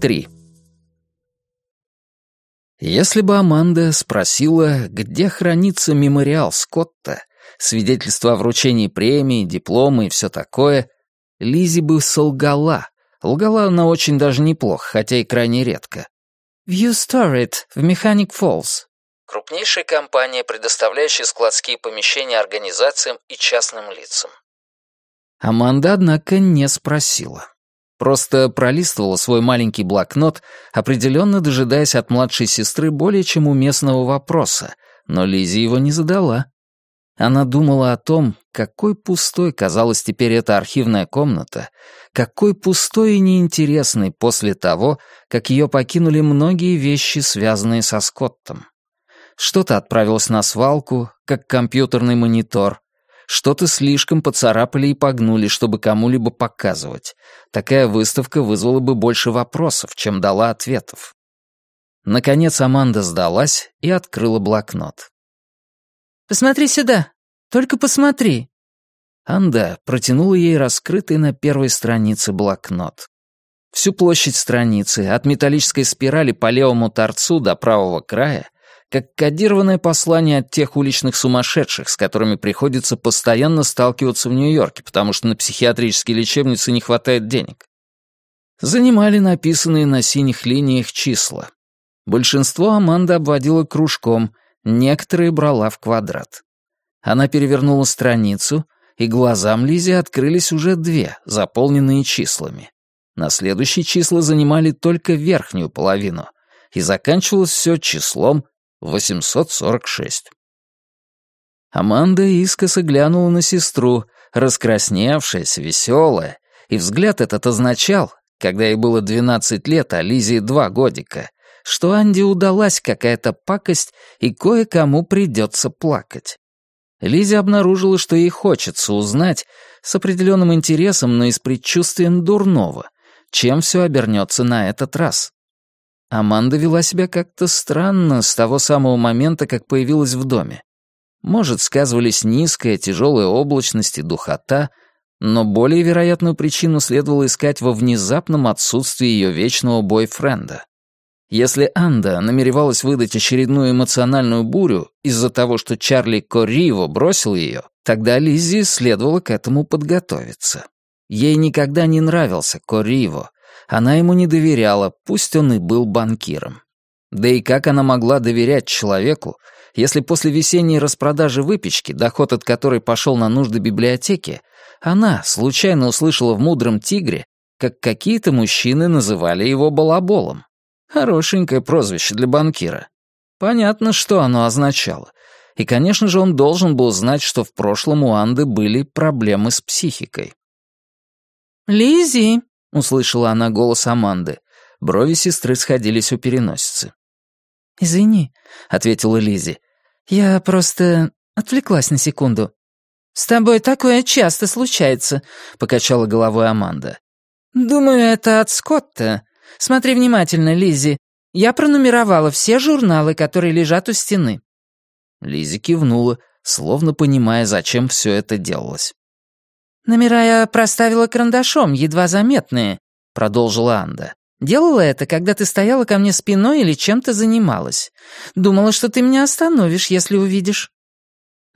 3. Если бы Аманда спросила, где хранится мемориал Скотта, свидетельство о вручении премии, дипломы и все такое, Лизи бы солгала. Лгала она очень даже неплохо, хотя и крайне редко. В Stored в Mechanic Falls. Крупнейшая компания, предоставляющая складские помещения организациям и частным лицам. Аманда, однако, не спросила. Просто пролистывала свой маленький блокнот, определенно дожидаясь от младшей сестры более чем уместного вопроса, но Лизи его не задала. Она думала о том, какой пустой казалась теперь эта архивная комната, какой пустой и неинтересной после того, как ее покинули многие вещи, связанные со Скоттом. Что-то отправилось на свалку, как компьютерный монитор, что-то слишком поцарапали и погнули, чтобы кому-либо показывать. Такая выставка вызвала бы больше вопросов, чем дала ответов. Наконец Аманда сдалась и открыла блокнот. «Посмотри сюда! Только посмотри!» Анда протянула ей раскрытый на первой странице блокнот. Всю площадь страницы, от металлической спирали по левому торцу до правого края, как кодированное послание от тех уличных сумасшедших, с которыми приходится постоянно сталкиваться в Нью-Йорке, потому что на психиатрические лечебницы не хватает денег. Занимали написанные на синих линиях числа. Большинство Аманда обводила кружком, некоторые брала в квадрат. Она перевернула страницу, и глазам Лизи открылись уже две, заполненные числами. На следующие числа занимали только верхнюю половину, и заканчивалось все числом 846. Аманда искоса глянула на сестру, раскрасневшаяся, веселая, и взгляд этот означал, когда ей было 12 лет, а Лизе два годика, что Анде удалась какая-то пакость, и кое-кому придется плакать. Лизе обнаружила, что ей хочется узнать, с определенным интересом, но и с предчувствием дурного, чем все обернется на этот раз. Аманда вела себя как-то странно с того самого момента, как появилась в доме. Может, сказывались низкая, тяжелая облачность и духота, но более вероятную причину следовало искать во внезапном отсутствии ее вечного бойфренда. Если Анда намеревалась выдать очередную эмоциональную бурю из-за того, что Чарли Корриво бросил ее, тогда Лиззи следовало к этому подготовиться. Ей никогда не нравился Корриво, она ему не доверяла, пусть он и был банкиром. Да и как она могла доверять человеку, если после весенней распродажи выпечки, доход от которой пошел на нужды библиотеки, она случайно услышала в «Мудром тигре», как какие-то мужчины называли его балаболом. Хорошенькое прозвище для банкира. Понятно, что оно означало. И, конечно же, он должен был знать, что в прошлом у Анды были проблемы с психикой. Лизи, — услышала она голос Аманды. Брови сестры сходились у переносицы. «Извини», — ответила Лизи. «Я просто отвлеклась на секунду». «С тобой такое часто случается», — покачала головой Аманда. «Думаю, это от Скотта. Смотри внимательно, Лизи. Я пронумеровала все журналы, которые лежат у стены». Лизи кивнула, словно понимая, зачем все это делалось. «Номера я проставила карандашом, едва заметные», — продолжила Анда. «Делала это, когда ты стояла ко мне спиной или чем-то занималась. Думала, что ты меня остановишь, если увидишь».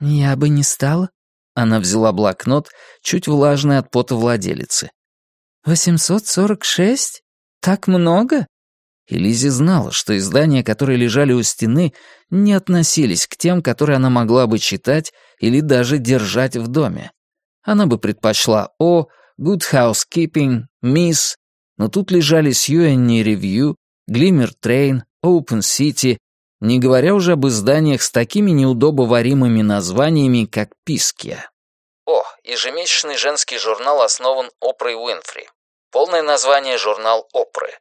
«Я бы не стала». Она взяла блокнот, чуть влажный от пота владелицы. «Восемьсот сорок шесть? Так много?» И Лизи знала, что издания, которые лежали у стены, не относились к тем, которые она могла бы читать или даже держать в доме. Она бы предпочла О, Good Housekeeping, Miss, но тут лежали Сьюэнни Review, Glimmer Train, Open City, не говоря уже об изданиях с такими неудобоваримыми названиями, как Пиския. О, ежемесячный женский журнал основан Опрой Уинфри. Полное название журнал Опры.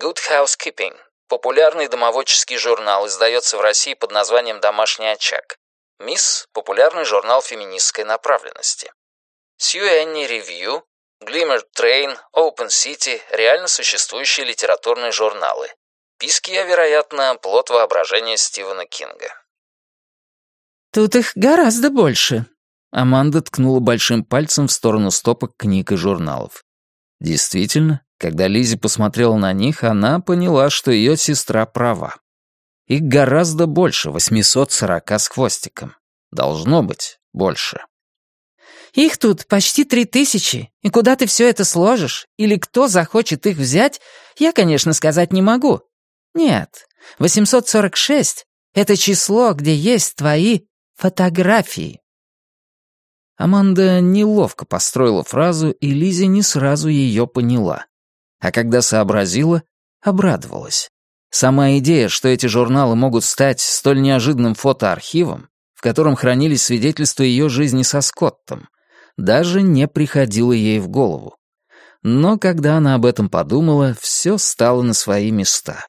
Good Housekeeping. Популярный домоводческий журнал издается в России под названием «Домашний очаг». Мисс – популярный журнал феминистской направленности. Сью Энни Ревью, Glimmer Train, Open City — реально существующие литературные журналы. Писки я, вероятно, плод воображения Стивена Кинга. «Тут их гораздо больше», — Аманда ткнула большим пальцем в сторону стопок книг и журналов. Действительно, Когда Лизи посмотрела на них, она поняла, что ее сестра права. Их гораздо больше 840 с хвостиком. Должно быть больше. «Их тут почти три тысячи, и куда ты все это сложишь? Или кто захочет их взять, я, конечно, сказать не могу. Нет, 846 — это число, где есть твои фотографии». Аманда неловко построила фразу, и Лизи не сразу ее поняла. А когда сообразила, обрадовалась. Сама идея, что эти журналы могут стать столь неожиданным фотоархивом, в котором хранились свидетельства ее жизни со Скоттом, даже не приходила ей в голову. Но когда она об этом подумала, все стало на свои места.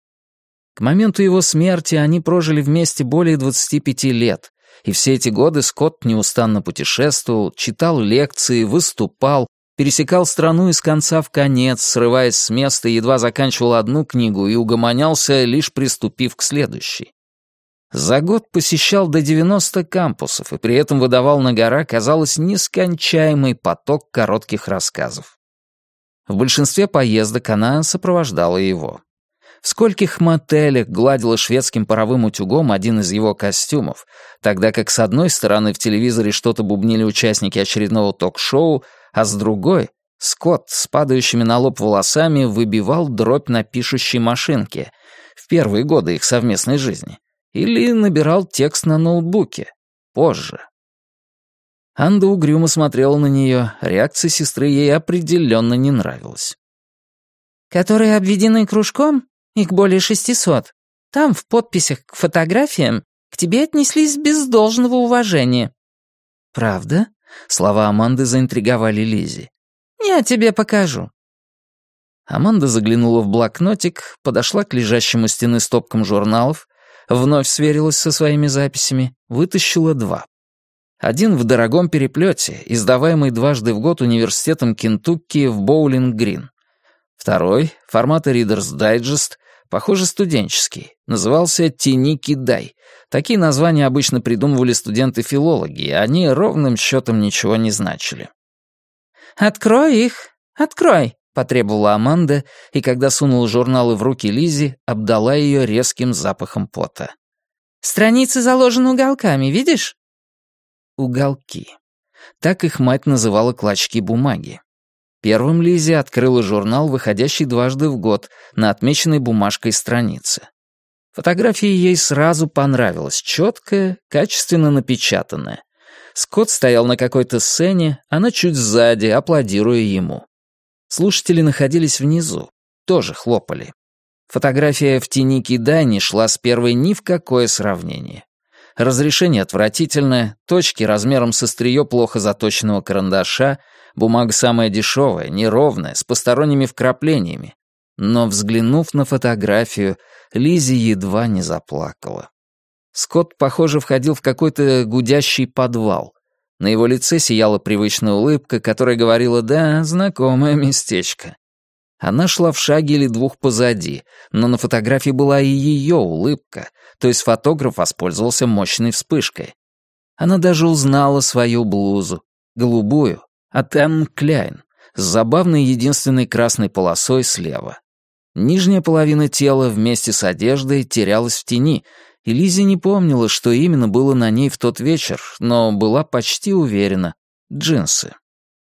К моменту его смерти они прожили вместе более 25 лет, и все эти годы Скотт неустанно путешествовал, читал лекции, выступал, пересекал страну из конца в конец, срываясь с места, едва заканчивал одну книгу и угомонялся, лишь приступив к следующей. За год посещал до 90 кампусов и при этом выдавал на гора, казалось, нескончаемый поток коротких рассказов. В большинстве поездок она сопровождала его. В скольких мотелях гладила шведским паровым утюгом один из его костюмов, тогда как с одной стороны в телевизоре что-то бубнили участники очередного ток-шоу, а с другой Скотт с падающими на лоб волосами выбивал дробь на пишущей машинке в первые годы их совместной жизни или набирал текст на ноутбуке позже. Анда угрюмо смотрела на нее, реакция сестры ей определенно не нравилась. «Которые обведены кружком? Их более шестисот. Там, в подписях к фотографиям, к тебе отнеслись без должного уважения». «Правда?» Слова Аманды заинтриговали Лизи. «Я тебе покажу». Аманда заглянула в блокнотик, подошла к лежащему стены стопкам журналов, вновь сверилась со своими записями, вытащила два. Один в дорогом переплете, издаваемый дважды в год университетом Кентукки в Боулинг-Грин. Второй, формата Reader's Digest, похоже, студенческий, назывался «Тиники Дай», Такие названия обычно придумывали студенты-филологи, и они ровным счетом ничего не значили. «Открой их! Открой!» — потребовала Аманда, и когда сунула журналы в руки Лизи, обдала ее резким запахом пота. «Страницы заложены уголками, видишь?» Уголки. Так их мать называла клочки бумаги. Первым Лизи открыла журнал, выходящий дважды в год, на отмеченной бумажкой странице. Фотография ей сразу понравилась, четкая, качественно напечатанная. Скотт стоял на какой-то сцене, она чуть сзади, аплодируя ему. Слушатели находились внизу, тоже хлопали. Фотография в тени кида не шла с первой ни в какое сравнение. Разрешение отвратительное, точки размером с острие плохо заточенного карандаша, бумага самая дешевая, неровная, с посторонними вкраплениями. Но, взглянув на фотографию, Лизи едва не заплакала. Скотт, похоже, входил в какой-то гудящий подвал. На его лице сияла привычная улыбка, которая говорила «да, знакомое местечко». Она шла в шаге или двух позади, но на фотографии была и ее улыбка, то есть фотограф воспользовался мощной вспышкой. Она даже узнала свою блузу, голубую, от Энн Кляйн, с забавной единственной красной полосой слева. Нижняя половина тела вместе с одеждой терялась в тени, и Лизи не помнила, что именно было на ней в тот вечер, но была почти уверена — джинсы.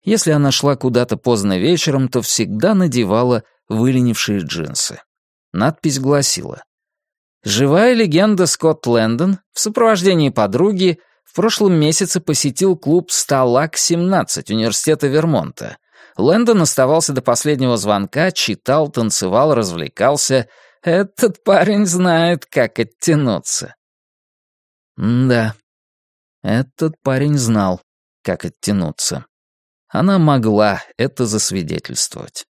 Если она шла куда-то поздно вечером, то всегда надевала выленившие джинсы. Надпись гласила «Живая легенда Скотт Лэндон в сопровождении подруги в прошлом месяце посетил клуб «Сталак-17» Университета Вермонта, Лэндон оставался до последнего звонка, читал, танцевал, развлекался. Этот парень знает, как оттянуться. М да, этот парень знал, как оттянуться. Она могла это засвидетельствовать.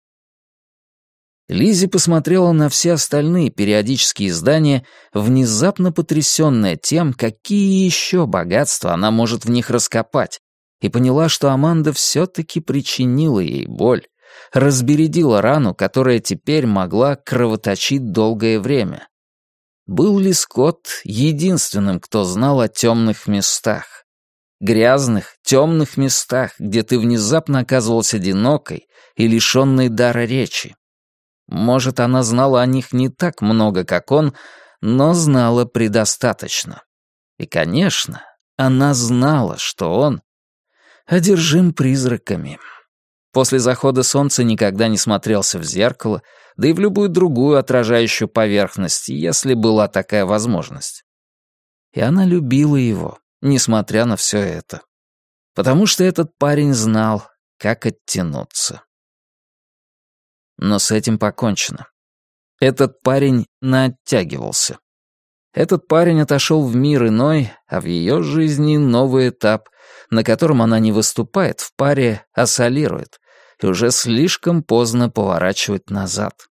Лизи посмотрела на все остальные периодические издания, внезапно потрясённая тем, какие еще богатства она может в них раскопать, и поняла, что Аманда все-таки причинила ей боль, разбередила рану, которая теперь могла кровоточить долгое время. Был ли Скотт единственным, кто знал о темных местах? Грязных, темных местах, где ты внезапно оказывался одинокой и лишенной дара речи. Может, она знала о них не так много, как он, но знала предостаточно. И, конечно, она знала, что он одержим призраками. После захода солнца никогда не смотрелся в зеркало, да и в любую другую отражающую поверхность, если была такая возможность. И она любила его, несмотря на все это. Потому что этот парень знал, как оттянуться. Но с этим покончено. Этот парень наоттягивался. Этот парень отошел в мир иной, а в ее жизни новый этап, на котором она не выступает в паре, а солирует, и уже слишком поздно поворачивать назад.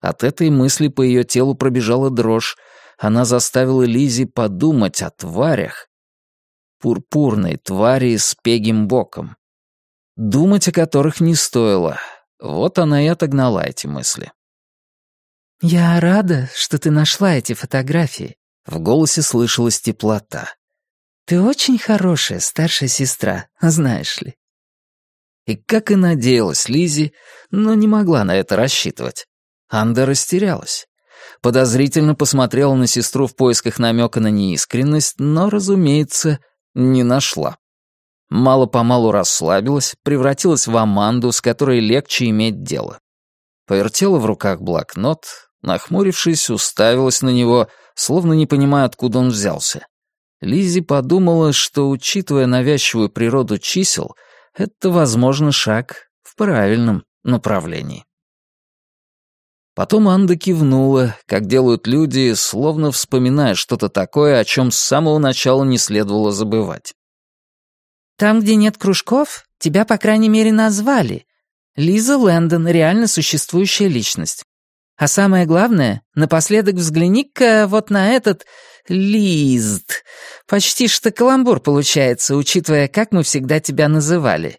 От этой мысли по ее телу пробежала дрожь, она заставила Лизи подумать о тварях, пурпурной твари с пегим боком. Думать о которых не стоило. Вот она и отогнала эти мысли. «Я рада, что ты нашла эти фотографии», — в голосе слышалась теплота. «Ты очень хорошая старшая сестра, знаешь ли». И как и надеялась Лизи, но не могла на это рассчитывать. Анда растерялась. Подозрительно посмотрела на сестру в поисках намека на неискренность, но, разумеется, не нашла. Мало-помалу расслабилась, превратилась в Аманду, с которой легче иметь дело. Повертела в руках блокнот, Нахмурившись, уставилась на него, словно не понимая, откуда он взялся. Лизи подумала, что, учитывая навязчивую природу чисел, это, возможно, шаг в правильном направлении. Потом Анда кивнула, как делают люди, словно вспоминая что-то такое, о чем с самого начала не следовало забывать. «Там, где нет кружков, тебя, по крайней мере, назвали. Лиза Лэндон — реально существующая личность. А самое главное, напоследок взгляни-ка вот на этот лист. Почти что каламбур получается, учитывая, как мы всегда тебя называли.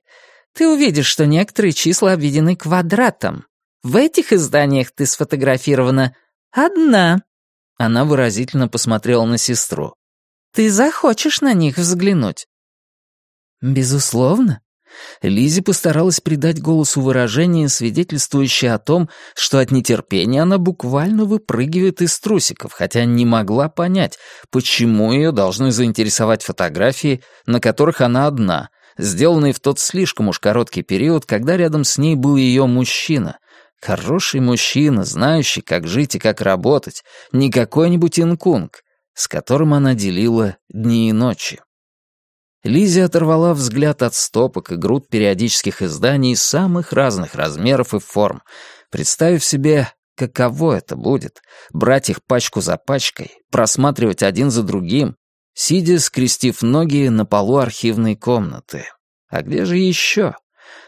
Ты увидишь, что некоторые числа обведены квадратом. В этих изданиях ты сфотографирована одна. Она выразительно посмотрела на сестру. Ты захочешь на них взглянуть? Безусловно. Лизи постаралась придать голосу выражение, свидетельствующее о том, что от нетерпения она буквально выпрыгивает из трусиков, хотя не могла понять, почему ее должны заинтересовать фотографии, на которых она одна, сделанные в тот слишком уж короткий период, когда рядом с ней был ее мужчина. Хороший мужчина, знающий, как жить и как работать, не какой-нибудь инкунг, с которым она делила дни и ночи. Лизи оторвала взгляд от стопок и груд периодических изданий самых разных размеров и форм, представив себе, каково это будет — брать их пачку за пачкой, просматривать один за другим, сидя, скрестив ноги на полу архивной комнаты. А где же еще?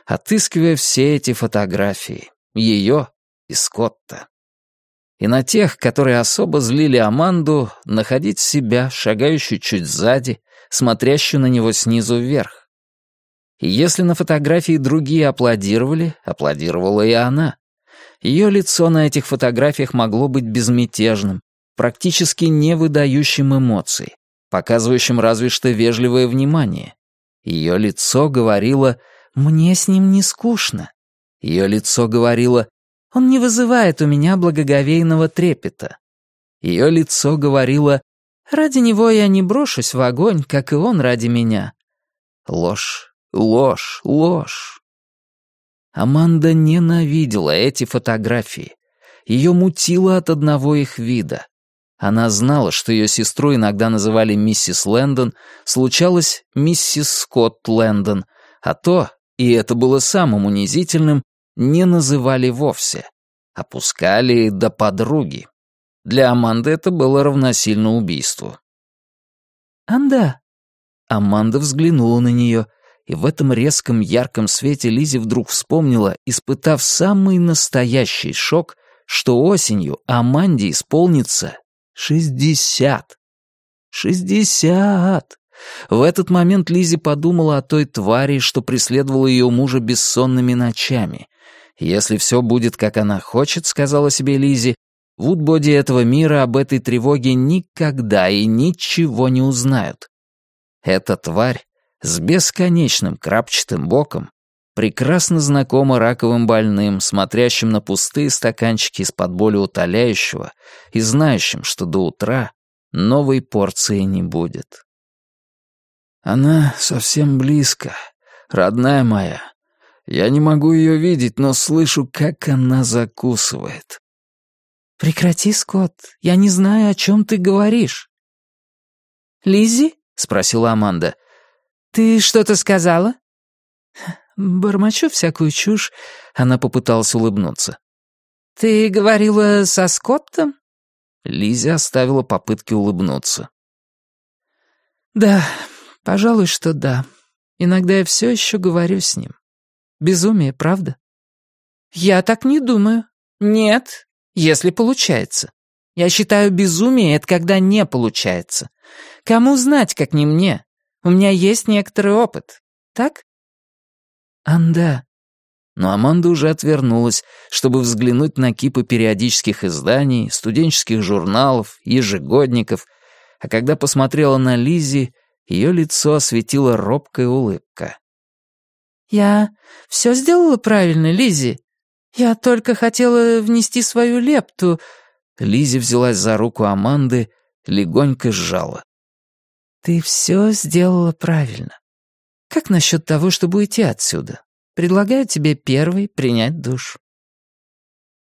Отыскивая все эти фотографии, ее и Скотта. И на тех, которые особо злили Аманду, находить себя, шагающую чуть сзади, смотрящую на него снизу вверх. И если на фотографии другие аплодировали, аплодировала и она. Ее лицо на этих фотографиях могло быть безмятежным, практически не выдающим эмоций, показывающим разве что вежливое внимание. Ее лицо говорило «мне с ним не скучно». Ее лицо говорило «он не вызывает у меня благоговейного трепета». Ее лицо говорило Ради него я не брошусь в огонь, как и он ради меня. Ложь, ложь, ложь. Аманда ненавидела эти фотографии. Ее мутило от одного их вида. Она знала, что ее сестру иногда называли миссис Лэндон, случалось миссис Скотт Лэндон, а то, и это было самым унизительным, не называли вовсе. Опускали до подруги. Для Аманды это было равносильно убийству. «Анда!» Аманда взглянула на нее, и в этом резком ярком свете Лизи вдруг вспомнила, испытав самый настоящий шок, что осенью Аманде исполнится шестьдесят. Шестьдесят! В этот момент Лизи подумала о той твари, что преследовала ее мужа бессонными ночами. «Если все будет, как она хочет», — сказала себе Лизи, Вудбоди этого мира об этой тревоге никогда и ничего не узнают. Эта тварь с бесконечным крапчатым боком прекрасно знакома раковым больным, смотрящим на пустые стаканчики из-под боли утоляющего и знающим, что до утра новой порции не будет. Она совсем близко, родная моя. Я не могу ее видеть, но слышу, как она закусывает. Прекрати, Скотт, я не знаю, о чем ты говоришь. Лизи? спросила Аманда. Ты что-то сказала? Бормочу всякую чушь. Она попыталась улыбнуться. Ты говорила со Скоттом? Лизи оставила попытки улыбнуться. Да, пожалуй, что да. Иногда я все еще говорю с ним. Безумие, правда? Я так не думаю. Нет, если получается. Я считаю, безумие — это когда не получается. Кому знать, как не мне? У меня есть некоторый опыт. Так? Анда. Но Аманда уже отвернулась, чтобы взглянуть на кипы периодических изданий, студенческих журналов, ежегодников, а когда посмотрела на Лизи, ее лицо осветила робкая улыбка. «Я все сделала правильно, Лизи. Я только хотела внести свою лепту». Лизи взялась за руку Аманды, легонько сжала. «Ты все сделала правильно. Как насчет того, чтобы уйти отсюда? Предлагаю тебе первый принять душ».